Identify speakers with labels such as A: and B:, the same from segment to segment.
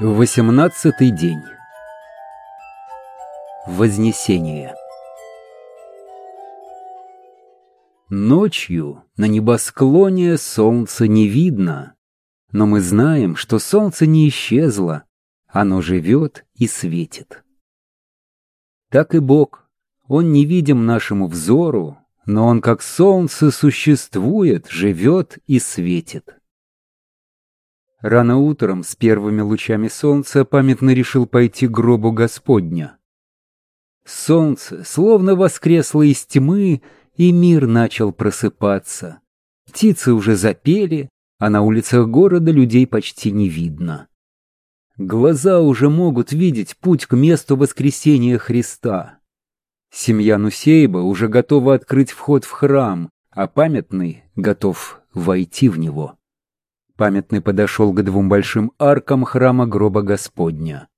A: Восемнадцатый день. Вознесение. Ночью на небосклоне солнца не видно, но мы знаем, что солнце не исчезло, оно живет и светит. Так и Бог, Он не видим нашему взору, но Он как солнце существует, живет и светит. Рано утром с первыми лучами солнца памятно решил пойти к гробу Господня. Солнце словно воскресло из тьмы, и мир начал просыпаться. Птицы уже запели, а на улицах города людей почти не видно. Глаза уже могут видеть путь к месту воскресения Христа. Семья Нусейба уже готова открыть вход в храм, а памятный готов войти в него. Памятный подошел к двум большим аркам храма гроба Господня.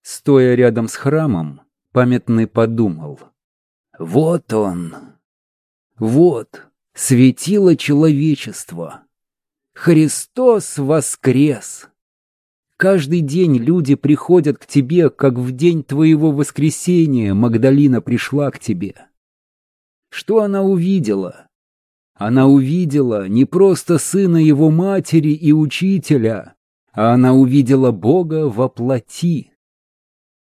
A: Стоя рядом с храмом, памятный подумал. Вот он. Вот, светило человечества. Христос воскрес. Каждый день люди приходят к тебе, как в день твоего воскресения Магдалина пришла к тебе. Что она увидела? Она увидела не просто сына его матери и учителя, а она увидела Бога во плоти.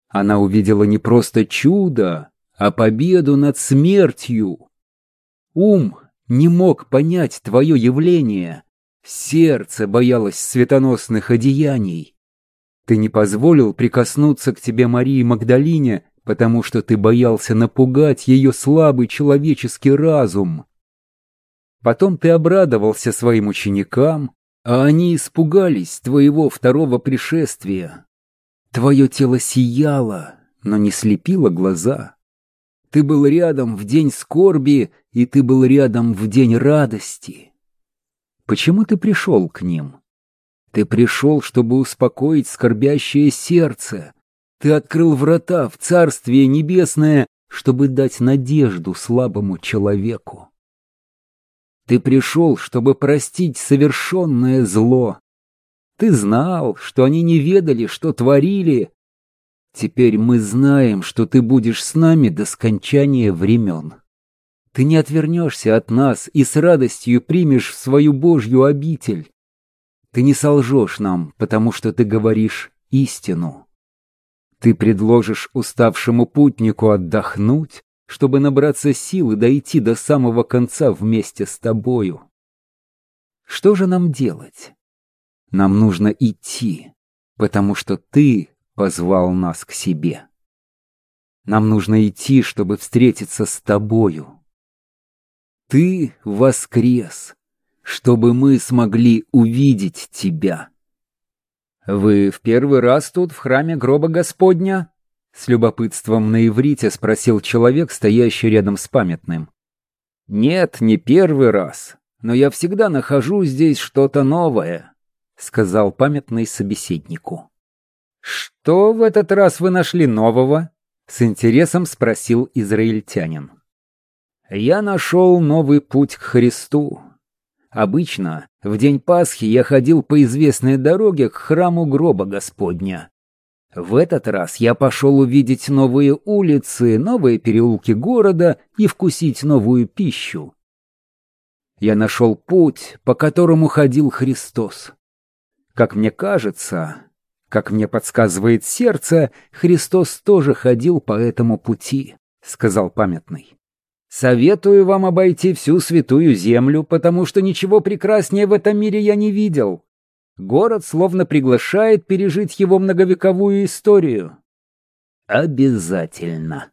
A: Она увидела не просто чудо, а победу над смертью. Ум не мог понять твое явление, сердце боялось светоносных одеяний. Ты не позволил прикоснуться к тебе Марии Магдалине, потому что ты боялся напугать ее слабый человеческий разум. Потом ты обрадовался своим ученикам, а они испугались твоего второго пришествия. Твое тело сияло, но не слепило глаза. Ты был рядом в день скорби, и ты был рядом в день радости. Почему ты пришел к ним? Ты пришел, чтобы успокоить скорбящее сердце. Ты открыл врата в Царствие Небесное, чтобы дать надежду слабому человеку. Ты пришел, чтобы простить совершенное зло. Ты знал, что они не ведали, что творили. Теперь мы знаем, что ты будешь с нами до скончания времен. Ты не отвернешься от нас и с радостью примешь в свою Божью обитель. Ты не солжешь нам, потому что ты говоришь истину. Ты предложишь уставшему путнику отдохнуть, чтобы набраться сил и дойти до самого конца вместе с тобою. Что же нам делать? Нам нужно идти, потому что ты позвал нас к себе. Нам нужно идти, чтобы встретиться с тобою. Ты воскрес, чтобы мы смогли увидеть тебя. «Вы в первый раз тут, в храме гроба Господня?» С любопытством на иврите спросил человек, стоящий рядом с памятным. «Нет, не первый раз, но я всегда нахожу здесь что-то новое», — сказал памятный собеседнику. «Что в этот раз вы нашли нового?» — с интересом спросил израильтянин. «Я нашел новый путь к Христу», Обычно в день Пасхи я ходил по известной дороге к храму гроба Господня. В этот раз я пошел увидеть новые улицы, новые переулки города и вкусить новую пищу. Я нашел путь, по которому ходил Христос. Как мне кажется, как мне подсказывает сердце, Христос тоже ходил по этому пути, — сказал памятный. Советую вам обойти всю святую землю, потому что ничего прекраснее в этом мире я не видел. Город словно приглашает пережить его многовековую историю. Обязательно.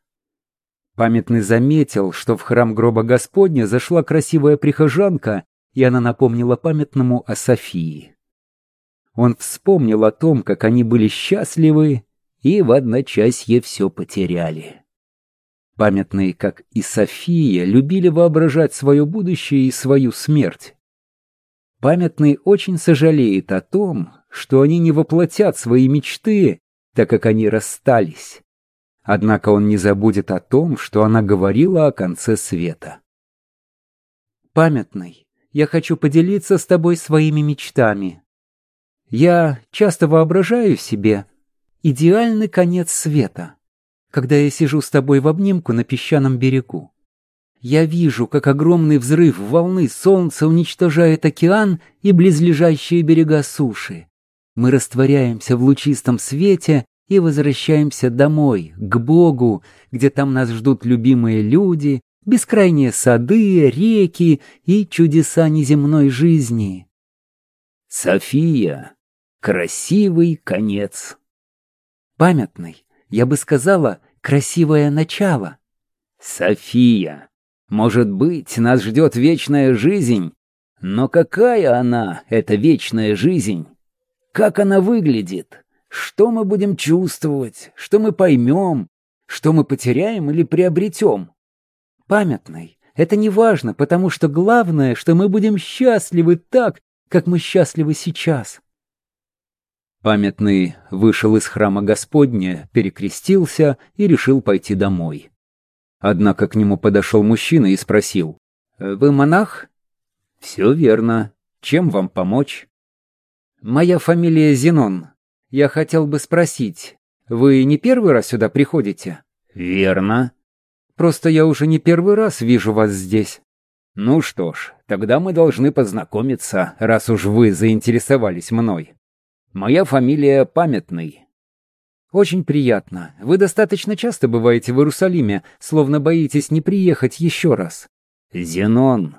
A: Памятный заметил, что в храм гроба Господня зашла красивая прихожанка, и она напомнила памятному о Софии. Он вспомнил о том, как они были счастливы и в одночасье все потеряли. Памятные, как и София, любили воображать свое будущее и свою смерть. Памятный очень сожалеет о том, что они не воплотят свои мечты, так как они расстались. Однако он не забудет о том, что она говорила о конце света. Памятный, я хочу поделиться с тобой своими мечтами. Я часто воображаю себе идеальный конец света, когда я сижу с тобой в обнимку на песчаном берегу. Я вижу, как огромный взрыв волны солнца уничтожает океан и близлежащие берега суши. Мы растворяемся в лучистом свете и возвращаемся домой, к Богу, где там нас ждут любимые люди, бескрайние сады, реки и чудеса неземной жизни.
B: София. Красивый конец.
A: Памятный, я бы сказала, красивое начало.
B: София. Может быть, нас ждет вечная жизнь, но какая она, эта вечная жизнь? Как она выглядит? Что мы будем чувствовать? Что мы поймем? Что мы потеряем или приобретем?
A: Памятный. Это не важно, потому что главное, что мы будем счастливы так, как мы счастливы сейчас. Памятный вышел из храма Господня, перекрестился и решил пойти домой. Однако к нему подошел мужчина и спросил. «Вы монах?»
B: «Все верно. Чем вам помочь?»
A: «Моя фамилия Зенон. Я хотел бы спросить, вы не первый раз сюда приходите?»
B: «Верно».
A: «Просто я уже не первый раз вижу вас здесь».
B: «Ну что ж, тогда мы должны познакомиться, раз уж вы заинтересовались мной. Моя фамилия Памятный.
A: «Очень приятно. Вы достаточно часто бываете в Иерусалиме, словно боитесь не приехать еще раз».
B: «Зенон,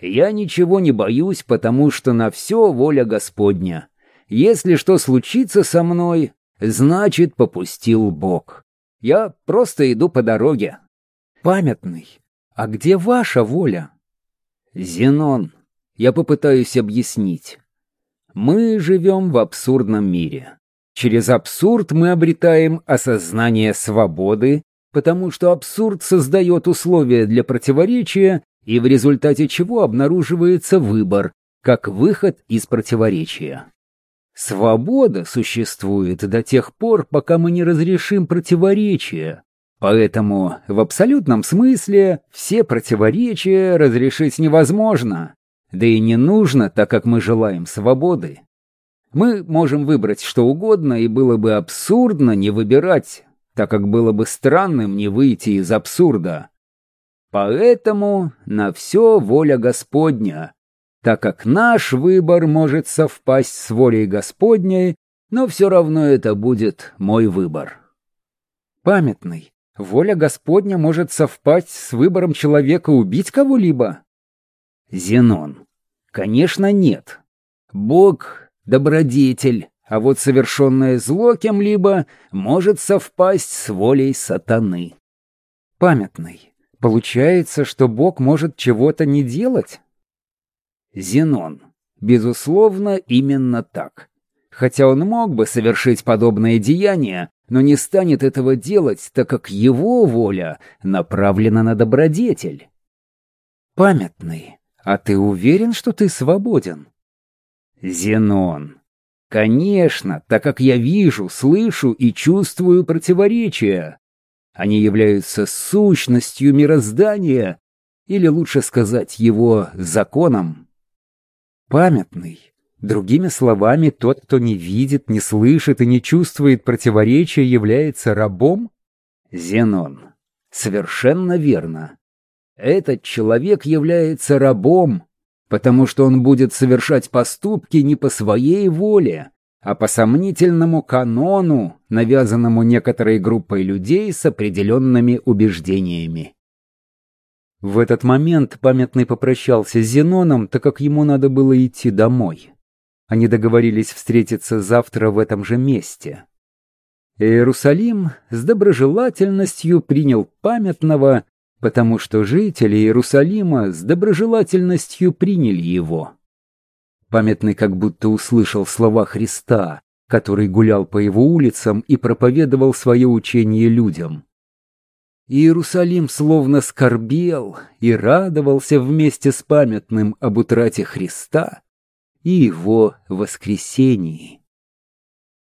B: я ничего не боюсь, потому что на все воля Господня. Если что случится со мной, значит, попустил Бог. Я просто иду по дороге».
A: «Памятный. А где ваша воля?»
B: «Зенон, я попытаюсь объяснить. Мы живем в абсурдном мире. Через абсурд мы обретаем осознание свободы, потому что абсурд создает условия для противоречия, и в результате чего обнаруживается выбор, как выход из противоречия. Свобода существует до тех пор, пока мы не разрешим противоречия. Поэтому в абсолютном смысле все противоречия разрешить невозможно. Да и не нужно, так как мы желаем свободы. Мы можем выбрать что угодно, и было бы абсурдно не выбирать, так как было бы странным не выйти из абсурда. Поэтому на все воля Господня, так как наш выбор может совпасть с волей Господней, но все равно это будет мой выбор.
A: Памятный. Воля Господня может совпасть с выбором человека убить кого-либо?
B: Зенон. Конечно, нет. Бог добродетель, а вот совершенное зло кем-либо может совпасть с волей сатаны.
A: Памятный. Получается, что Бог может чего-то не делать?
B: Зенон. Безусловно, именно так. Хотя он мог бы совершить подобное деяние, но не станет этого делать, так как его воля направлена на добродетель.
A: Памятный. А ты уверен, что ты свободен?
B: Зенон. Конечно, так как я вижу, слышу и чувствую противоречия. Они являются сущностью мироздания, или лучше сказать, его законом.
A: Памятный. Другими словами, тот, кто не видит, не слышит и не чувствует противоречия, является рабом?
B: Зенон. Совершенно верно. Этот человек является рабом, потому что он будет совершать поступки не по своей воле, а по сомнительному канону, навязанному некоторой группой людей с определенными убеждениями.
A: В этот момент памятный попрощался с Зеноном, так как ему надо было идти домой. Они договорились встретиться завтра в этом же месте. Иерусалим с доброжелательностью принял памятного потому что жители Иерусалима с доброжелательностью приняли его. Памятный как будто услышал слова Христа, который гулял по его улицам и проповедовал свое учение людям. Иерусалим словно скорбел и радовался вместе с памятным об утрате Христа и его воскресении.